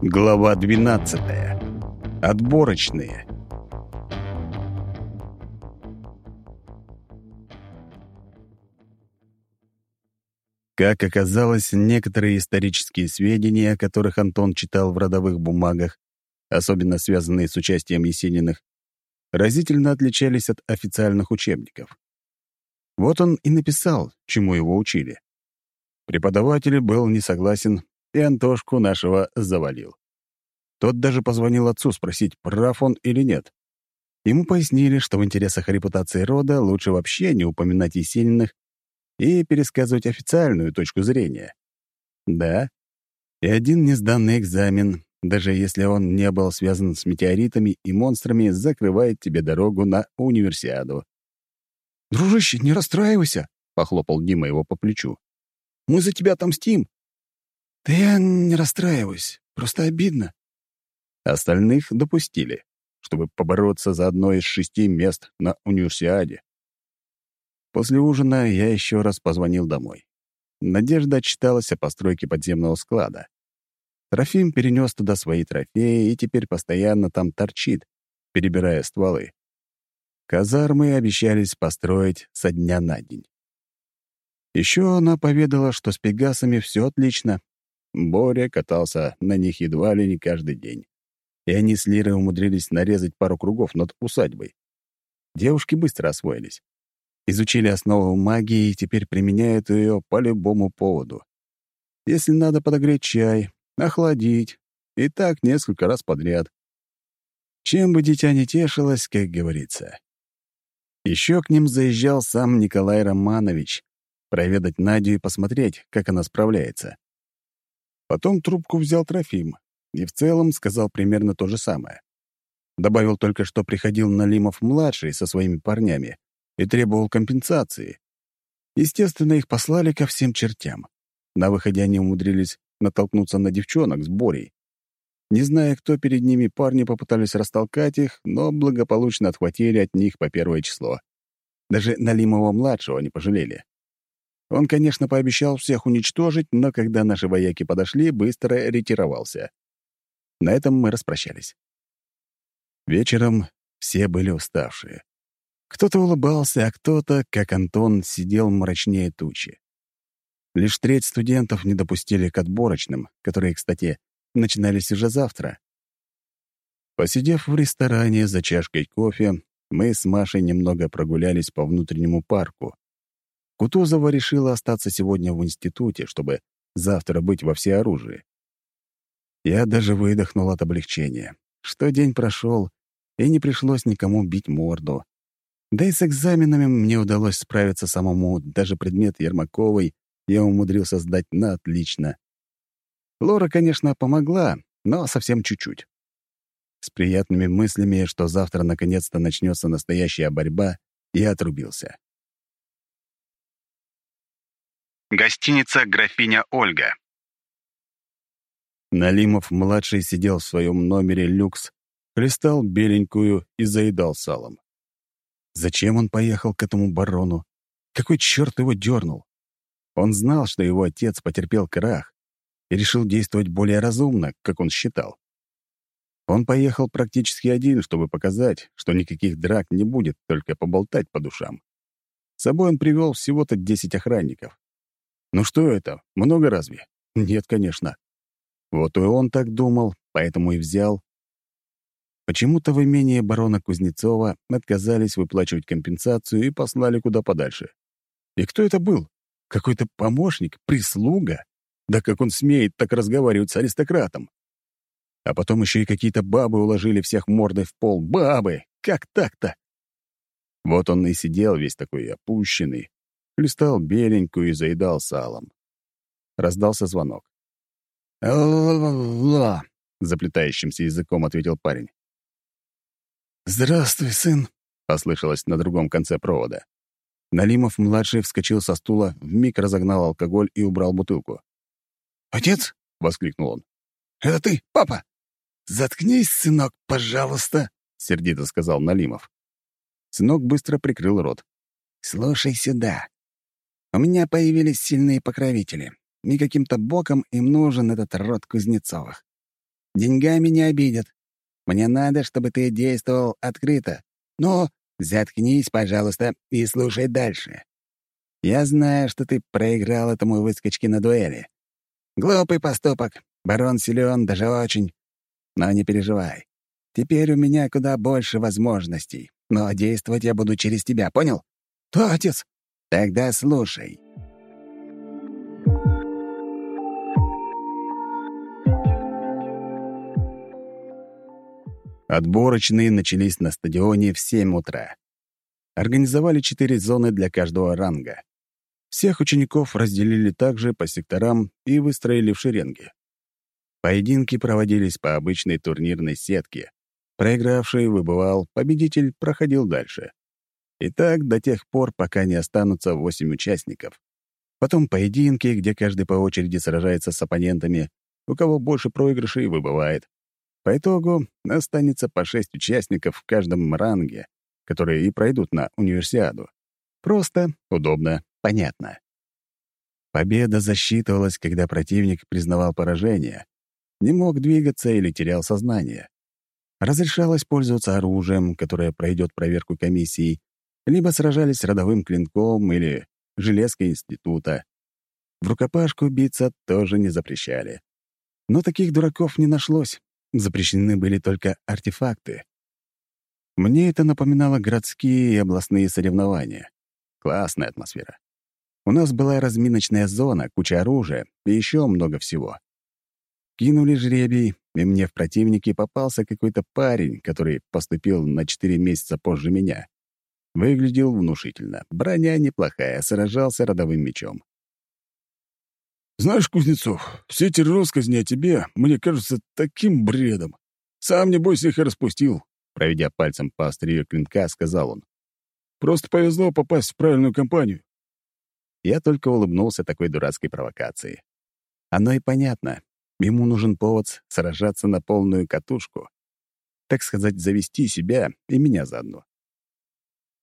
Глава 12. Отборочные. Как оказалось, некоторые исторические сведения, о которых Антон читал в родовых бумагах, особенно связанные с участием Есениных, разительно отличались от официальных учебников. Вот он и написал, чему его учили. Преподаватель был не согласен и Антошку нашего завалил. Тот даже позвонил отцу спросить, прав он или нет. Ему пояснили, что в интересах репутации рода лучше вообще не упоминать Есениных и пересказывать официальную точку зрения. Да, и один несданный экзамен, даже если он не был связан с метеоритами и монстрами, закрывает тебе дорогу на универсиаду. «Дружище, не расстраивайся», — похлопал Дима его по плечу. «Мы за тебя отомстим. «Да я не расстраиваюсь, просто обидно». Остальных допустили, чтобы побороться за одно из шести мест на универсиаде. После ужина я еще раз позвонил домой. Надежда отчиталась о постройке подземного склада. Трофим перенес туда свои трофеи и теперь постоянно там торчит, перебирая стволы. Казармы обещались построить со дня на день. Еще она поведала, что с пегасами все отлично, Боря катался на них едва ли не каждый день. И они с Лирой умудрились нарезать пару кругов над усадьбой. Девушки быстро освоились. Изучили основу магии и теперь применяют ее по любому поводу. Если надо подогреть чай, охладить. И так несколько раз подряд. Чем бы дитя не тешилось, как говорится. Еще к ним заезжал сам Николай Романович, проведать Надю и посмотреть, как она справляется. Потом трубку взял Трофим и в целом сказал примерно то же самое. Добавил только, что приходил Налимов-младший со своими парнями и требовал компенсации. Естественно, их послали ко всем чертям. На выходе они умудрились натолкнуться на девчонок с Борей. Не зная, кто перед ними, парни попытались растолкать их, но благополучно отхватили от них по первое число. Даже Налимова-младшего не пожалели. Он, конечно, пообещал всех уничтожить, но когда наши вояки подошли, быстро ретировался. На этом мы распрощались. Вечером все были уставшие. Кто-то улыбался, а кто-то, как Антон, сидел мрачнее тучи. Лишь треть студентов не допустили к отборочным, которые, кстати, начинались уже завтра. Посидев в ресторане за чашкой кофе, мы с Машей немного прогулялись по внутреннему парку, Кутузова решила остаться сегодня в институте, чтобы завтра быть во всеоружии. Я даже выдохнул от облегчения, что день прошел, и не пришлось никому бить морду. Да и с экзаменами мне удалось справиться самому, даже предмет Ермаковой я умудрился сдать на отлично. Лора, конечно, помогла, но совсем чуть-чуть. С приятными мыслями, что завтра наконец-то начнется настоящая борьба, я отрубился. Гостиница «Графиня Ольга». Налимов-младший сидел в своем номере люкс, хлестал беленькую и заедал салом. Зачем он поехал к этому барону? Какой черт его дернул? Он знал, что его отец потерпел крах и решил действовать более разумно, как он считал. Он поехал практически один, чтобы показать, что никаких драк не будет, только поболтать по душам. С собой он привел всего-то десять охранников. Ну что это, много разве? Нет, конечно. Вот и он так думал, поэтому и взял. Почему-то в имении барона Кузнецова отказались выплачивать компенсацию и послали куда подальше. И кто это был? Какой-то помощник? Прислуга? Да как он смеет так разговаривать с аристократом? А потом еще и какие-то бабы уложили всех мордой в пол. Бабы! Как так-то? Вот он и сидел весь такой опущенный, Листал беленькую и заедал салом. Раздался звонок. «Ла-ла-ла!» — заплетающимся языком ответил парень. «Здравствуй, сын!» — послышалось на другом конце провода. Налимов-младший вскочил со стула, вмиг разогнал алкоголь и убрал бутылку. «Отец?» — воскликнул он. «Это ты, папа? Заткнись, сынок, пожалуйста!» — сердито сказал Налимов. Сынок быстро прикрыл рот. «Слушай сюда. У меня появились сильные покровители, и каким-то боком им нужен этот род Кузнецовых. Деньгами не обидят. Мне надо, чтобы ты действовал открыто. Но заткнись, пожалуйста, и слушай дальше. Я знаю, что ты проиграл этому выскочке на дуэли. Глупый поступок. Барон силен, даже очень. Но не переживай. Теперь у меня куда больше возможностей. Но действовать я буду через тебя, понял? Да, отец. Тогда слушай. Отборочные начались на стадионе в 7 утра. Организовали четыре зоны для каждого ранга. Всех учеников разделили также по секторам и выстроили в шеренги. Поединки проводились по обычной турнирной сетке. Проигравший выбывал, победитель проходил дальше. И так до тех пор, пока не останутся восемь участников. Потом поединки, где каждый по очереди сражается с оппонентами, у кого больше проигрышей выбывает. По итогу останется по шесть участников в каждом ранге, которые и пройдут на универсиаду. Просто, удобно, понятно. Победа засчитывалась, когда противник признавал поражение, не мог двигаться или терял сознание. Разрешалось пользоваться оружием, которое пройдет проверку комиссии, либо сражались родовым клинком или железкой института. В рукопашку биться тоже не запрещали. Но таких дураков не нашлось. Запрещены были только артефакты. Мне это напоминало городские и областные соревнования. Классная атмосфера. У нас была разминочная зона, куча оружия и еще много всего. Кинули жребий, и мне в противнике попался какой-то парень, который поступил на четыре месяца позже меня. Выглядел внушительно. Броня неплохая, сражался родовым мечом. «Знаешь, Кузнецов, все эти россказни о тебе мне кажутся таким бредом. Сам, небось, их и распустил», — проведя пальцем по острию клинка, сказал он. «Просто повезло попасть в правильную компанию». Я только улыбнулся такой дурацкой провокации. Оно и понятно. Ему нужен повод сражаться на полную катушку. Так сказать, завести себя и меня заодно.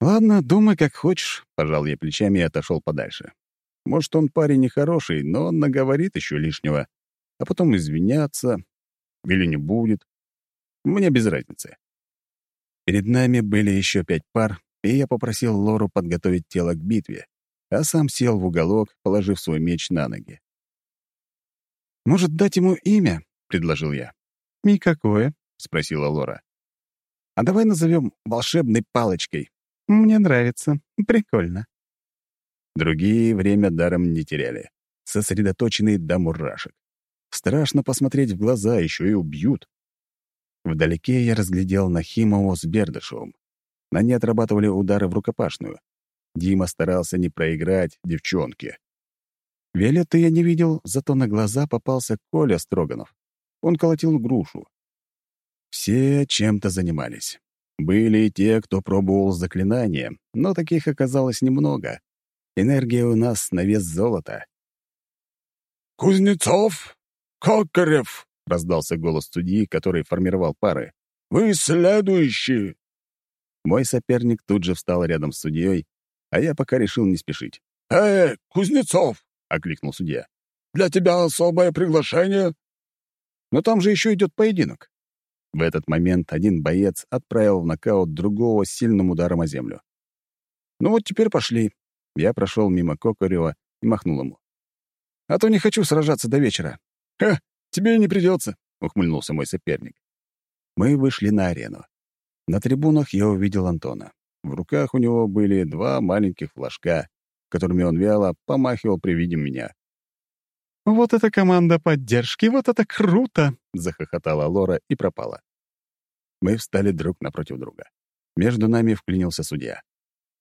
«Ладно, думай, как хочешь», — пожал я плечами и отошел подальше. Может, он парень нехороший, но он наговорит еще лишнего, а потом извиняться или не будет. Мне без разницы. Перед нами были еще пять пар, и я попросил Лору подготовить тело к битве, а сам сел в уголок, положив свой меч на ноги. «Может, дать ему имя?» — предложил я. «И какое?» — спросила Лора. «А давай назовем волшебной палочкой». «Мне нравится. Прикольно». Другие время даром не теряли. Сосредоточенные до мурашек. Страшно посмотреть в глаза, еще и убьют. Вдалеке я разглядел Нахимову с Бердышевым. Они отрабатывали удары в рукопашную. Дима старался не проиграть девчонке. Виолетты я не видел, зато на глаза попался Коля Строганов. Он колотил грушу. Все чем-то занимались. Были и те, кто пробовал заклинания, но таких оказалось немного. Энергия у нас на вес золота. «Кузнецов! Кокарев!» — раздался голос судьи, который формировал пары. «Вы следующие!» Мой соперник тут же встал рядом с судьей, а я пока решил не спешить. «Эй, Кузнецов!» — окликнул судья. «Для тебя особое приглашение?» «Но там же еще идет поединок». В этот момент один боец отправил в нокаут другого сильным ударом о землю. «Ну вот теперь пошли. Я прошел мимо Кокарева и махнул ему. «А то не хочу сражаться до вечера». «Ха, тебе и не придется», — ухмыльнулся мой соперник. Мы вышли на арену. На трибунах я увидел Антона. В руках у него были два маленьких флажка, которыми он вяло помахивал при виде меня. «Вот это команда поддержки, вот это круто!» — захохотала Лора и пропала. Мы встали друг напротив друга. Между нами вклинился судья.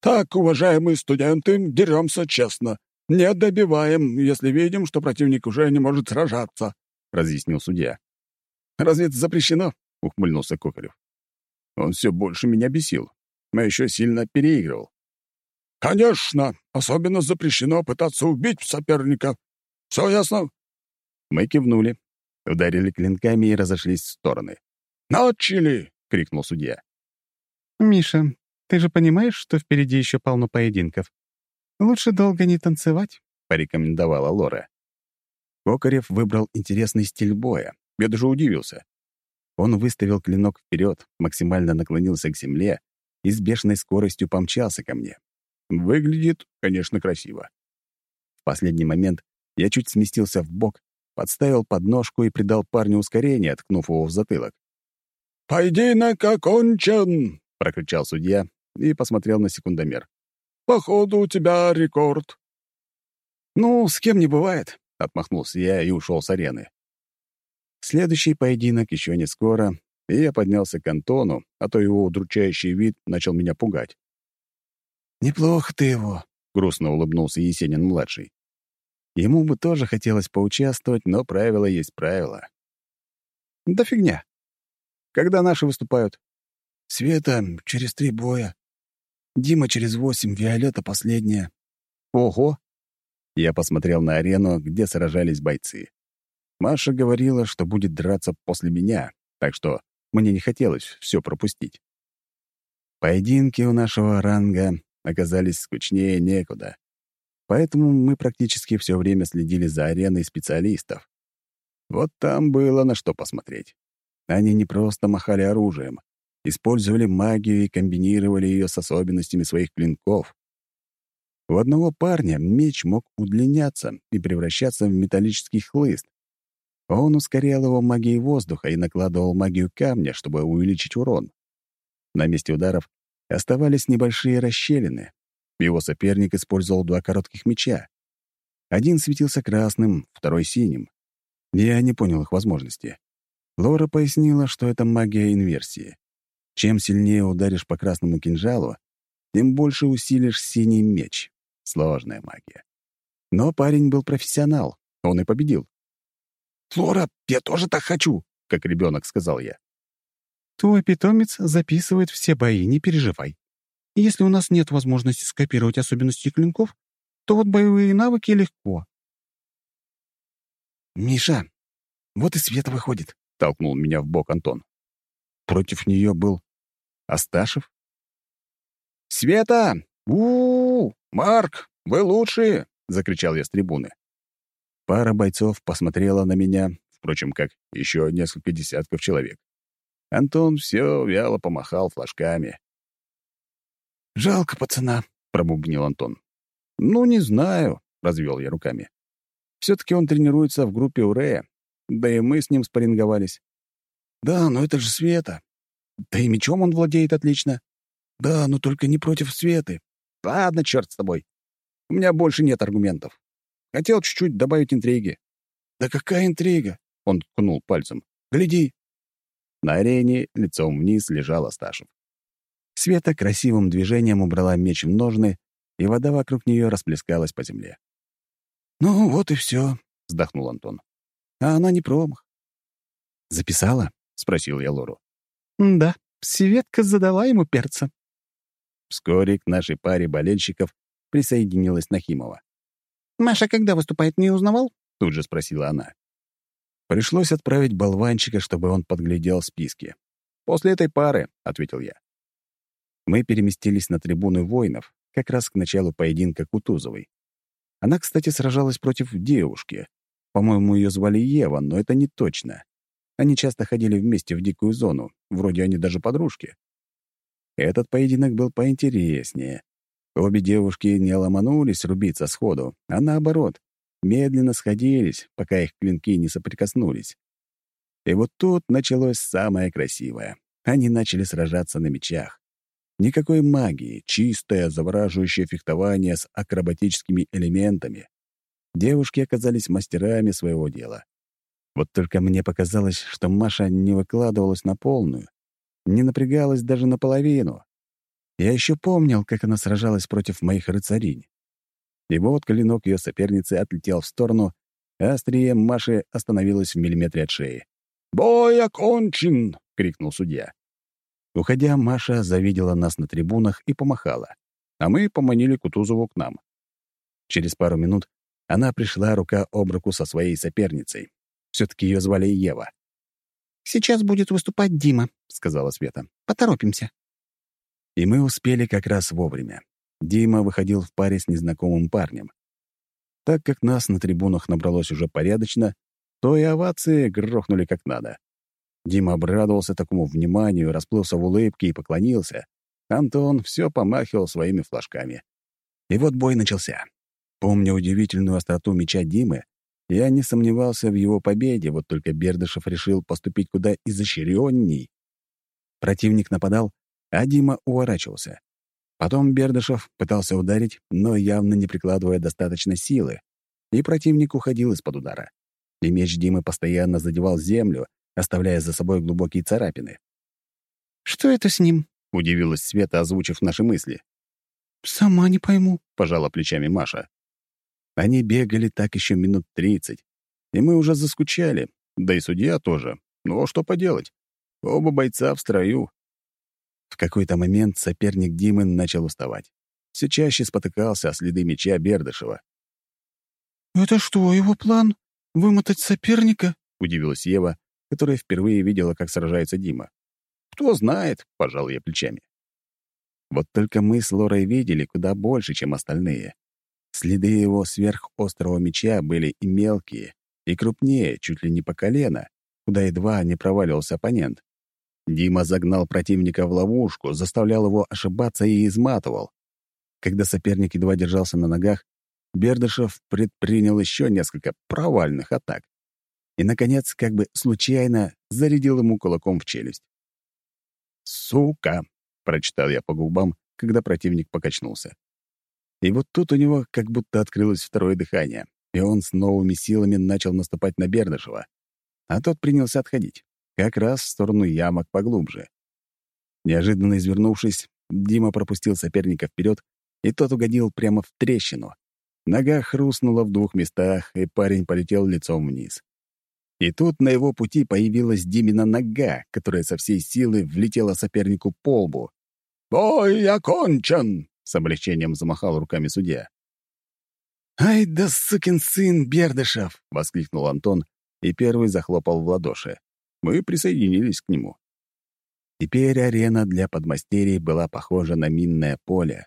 Так, уважаемые студенты, деремся честно. Не добиваем, если видим, что противник уже не может сражаться», — разъяснил судья. «Разве это запрещено?» — ухмыльнулся Кокарев. Он все больше меня бесил, но еще сильно переигрывал. «Конечно! Особенно запрещено пытаться убить соперника. Все ясно?» Мы кивнули, ударили клинками и разошлись в стороны. «Начали!» — крикнул судья. «Миша, ты же понимаешь, что впереди еще полно поединков? Лучше долго не танцевать», — порекомендовала Лора. Кокарев выбрал интересный стиль боя, Я даже удивился. Он выставил клинок вперед, максимально наклонился к земле и с бешеной скоростью помчался ко мне. Выглядит, конечно, красиво. В последний момент я чуть сместился в бок, подставил подножку и придал парню ускорение, ткнув его в затылок. «Поединок окончен!» — прокричал судья и посмотрел на секундомер. «Походу, у тебя рекорд». «Ну, с кем не бывает», — отмахнулся я и ушел с арены. Следующий поединок еще не скоро, и я поднялся к Антону, а то его удручающий вид начал меня пугать. «Неплохо ты его», — грустно улыбнулся Есенин-младший. Ему бы тоже хотелось поучаствовать, но правило есть правило. «Да фигня. Когда наши выступают?» «Света через три боя. Дима через восемь, Виолетта последняя». «Ого!» Я посмотрел на арену, где сражались бойцы. Маша говорила, что будет драться после меня, так что мне не хотелось все пропустить. Поединки у нашего ранга оказались скучнее некуда. Поэтому мы практически все время следили за ареной специалистов. Вот там было на что посмотреть. Они не просто махали оружием, использовали магию и комбинировали ее с особенностями своих клинков. У одного парня меч мог удлиняться и превращаться в металлический хлыст, он ускорял его магией воздуха и накладывал магию камня, чтобы увеличить урон. На месте ударов оставались небольшие расщелины. Его соперник использовал два коротких меча. Один светился красным, второй — синим. Я не понял их возможности. Лора пояснила, что это магия инверсии. Чем сильнее ударишь по красному кинжалу, тем больше усилишь синий меч. Сложная магия. Но парень был профессионал, он и победил. «Флора, я тоже так хочу», — как ребенок сказал я. «Твой питомец записывает все бои, не переживай. Если у нас нет возможности скопировать особенности клинков, то вот боевые навыки легко». «Миша, вот и Света выходит», — толкнул меня в бок Антон. Против нее был Асташев. «Света! у, -у, -у! Марк, вы лучшие!» — закричал я с трибуны. Пара бойцов посмотрела на меня, впрочем, как еще несколько десятков человек. Антон все вяло помахал флажками. «Жалко пацана», — пробубнил Антон. «Ну, не знаю», — развел я руками. «Все-таки он тренируется в группе Урея, да и мы с ним спарринговались». «Да, но это же Света. Да и мечом он владеет отлично». «Да, но только не против Светы». «Ладно, черт с тобой. У меня больше нет аргументов. Хотел чуть-чуть добавить интриги. «Да какая интрига?» — он ткнул пальцем. «Гляди!» На арене лицом вниз лежал Асташев. Света красивым движением убрала меч в ножны, и вода вокруг нее расплескалась по земле. «Ну, вот и все», — вздохнул Антон. «А она не промах». «Записала?» — спросил я Лору. «Да, Светка задала ему перца». Вскоре к нашей паре болельщиков присоединилась Нахимова. «Маша когда выступает, не узнавал?» — тут же спросила она. Пришлось отправить болванчика, чтобы он подглядел списки. «После этой пары», — ответил я. Мы переместились на трибуну воинов, как раз к началу поединка Кутузовой. Она, кстати, сражалась против девушки. По-моему, ее звали Ева, но это не точно. Они часто ходили вместе в дикую зону, вроде они даже подружки. Этот поединок был поинтереснее. Обе девушки не ломанулись рубиться сходу, а наоборот, медленно сходились, пока их клинки не соприкоснулись. И вот тут началось самое красивое. Они начали сражаться на мечах. Никакой магии, чистое, завораживающее фехтование с акробатическими элементами. Девушки оказались мастерами своего дела. Вот только мне показалось, что Маша не выкладывалась на полную, не напрягалась даже наполовину. Я еще помнил, как она сражалась против моих рыцаринь. И вот клинок ее соперницы отлетел в сторону, а острие Маши остановилось в миллиметре от шеи. «Бой окончен!» — крикнул судья. Уходя, Маша завидела нас на трибунах и помахала, а мы поманили Кутузову к нам. Через пару минут она пришла рука об руку со своей соперницей. Все-таки ее звали Ева. «Сейчас будет выступать Дима», — сказала Света. «Поторопимся». И мы успели как раз вовремя. Дима выходил в паре с незнакомым парнем. Так как нас на трибунах набралось уже порядочно, что и овации грохнули как надо. Дима обрадовался такому вниманию, расплылся в улыбке и поклонился. Антон все помахивал своими флажками. И вот бой начался. Помня удивительную остроту меча Димы, я не сомневался в его победе, вот только Бердышев решил поступить куда изощренней. Противник нападал, а Дима уворачивался. Потом Бердышев пытался ударить, но явно не прикладывая достаточно силы, и противник уходил из-под удара. И меч Димы постоянно задевал землю, оставляя за собой глубокие царапины. «Что это с ним?» — удивилась Света, озвучив наши мысли. «Сама не пойму», — пожала плечами Маша. Они бегали так еще минут тридцать, и мы уже заскучали, да и судья тоже. Ну, что поделать? Оба бойца в строю. В какой-то момент соперник Димы начал уставать. Все чаще спотыкался о следы меча Бердышева. «Это что, его план? Вымотать соперника?» — удивилась Ева, которая впервые видела, как сражается Дима. «Кто знает», — пожал я плечами. Вот только мы с Лорой видели куда больше, чем остальные. Следы его сверхострого меча были и мелкие, и крупнее, чуть ли не по колено, куда едва не проваливался оппонент. Дима загнал противника в ловушку, заставлял его ошибаться и изматывал. Когда соперник едва держался на ногах, Бердышев предпринял еще несколько провальных атак. И, наконец, как бы случайно зарядил ему кулаком в челюсть. «Сука!» — прочитал я по губам, когда противник покачнулся. И вот тут у него как будто открылось второе дыхание, и он с новыми силами начал наступать на Бердышева. А тот принялся отходить как раз в сторону ямок поглубже. Неожиданно извернувшись, Дима пропустил соперника вперед, и тот угодил прямо в трещину. Нога хрустнула в двух местах, и парень полетел лицом вниз. И тут на его пути появилась Димина нога, которая со всей силы влетела сопернику по лбу. «Бой окончен!» — с облегчением замахал руками судья. «Ай да сукин сын Бердышев!» — воскликнул Антон и первый захлопал в ладоши. Мы присоединились к нему. Теперь арена для подмастерий была похожа на минное поле.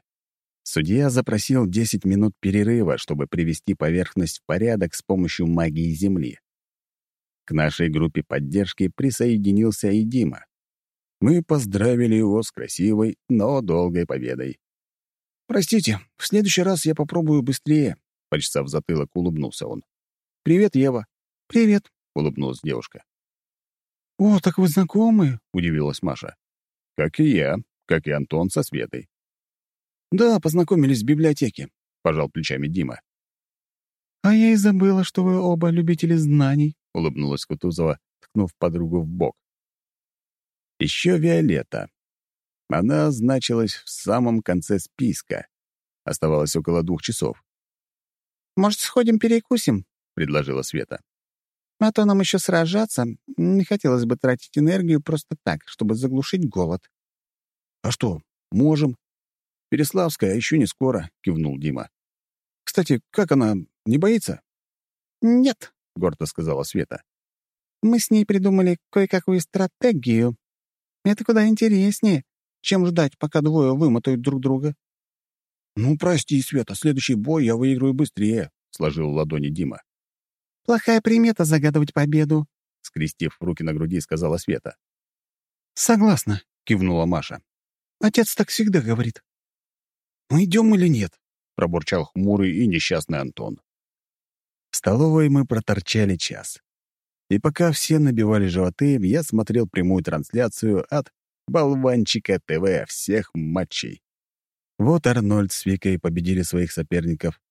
Судья запросил 10 минут перерыва, чтобы привести поверхность в порядок с помощью магии Земли. К нашей группе поддержки присоединился и Дима. Мы поздравили его с красивой, но долгой победой. «Простите, в следующий раз я попробую быстрее», — почесав затылок, улыбнулся он. «Привет, Ева». «Привет», — улыбнулась девушка. «О, так вы знакомы?» — удивилась Маша. «Как и я, как и Антон со Светой». «Да, познакомились в библиотеке», — пожал плечами Дима. «А я и забыла, что вы оба любители знаний», — улыбнулась Кутузова, ткнув подругу в бок. Еще Виолетта. Она значилась в самом конце списка. Оставалось около двух часов. «Может, сходим перекусим?» — предложила Света. А то нам еще сражаться. Не хотелось бы тратить энергию просто так, чтобы заглушить голод. — А что, можем. Переславская еще не скоро, — кивнул Дима. — Кстати, как она, не боится? — Нет, — гордо сказала Света. — Мы с ней придумали кое-какую стратегию. Это куда интереснее, чем ждать, пока двое вымотают друг друга. — Ну, прости, Света, следующий бой я выиграю быстрее, — сложил ладони Дима. Плохая примета загадывать победу», — скрестив руки на груди, сказала Света. «Согласна», — кивнула Маша. «Отец так всегда говорит». «Мы идем или нет?» — пробурчал хмурый и несчастный Антон. В столовой мы проторчали час. И пока все набивали животы, я смотрел прямую трансляцию от «Болванчика ТВ» всех матчей. Вот Арнольд с Викой победили своих соперников.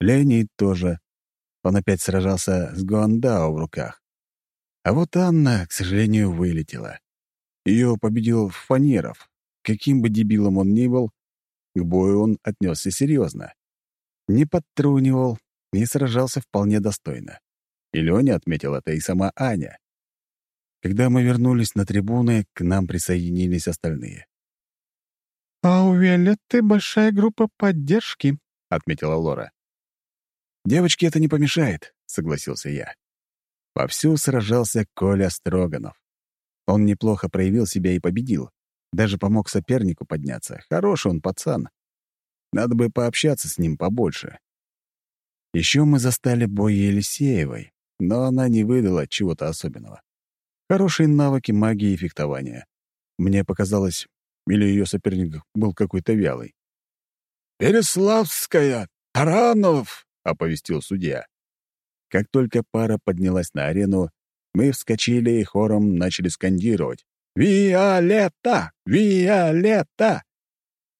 Леонид тоже. Он опять сражался с Гуандао в руках. А вот Анна, к сожалению, вылетела. Ее победил Фанеров. Каким бы дебилом он ни был, к бою он отнесся серьезно. Не подтрунивал и сражался вполне достойно. И Леня отметил это, и сама Аня. Когда мы вернулись на трибуны, к нам присоединились остальные. «А у Виолетты большая группа поддержки», — отметила Лора. «Девочке это не помешает», — согласился я. Вовсю сражался Коля Строганов. Он неплохо проявил себя и победил. Даже помог сопернику подняться. Хороший он пацан. Надо бы пообщаться с ним побольше. Еще мы застали бой Елисеевой. но она не выдала чего-то особенного. Хорошие навыки магии и фехтования. Мне показалось, или ее соперник был какой-то вялый. «Переславская! Таранов!» — оповестил судья. Как только пара поднялась на арену, мы вскочили и хором начали скандировать «Виолетта! Виолетта!»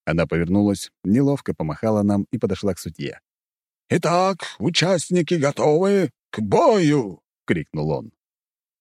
Она повернулась, неловко помахала нам и подошла к судье. «Итак, участники готовы к бою!» — крикнул он.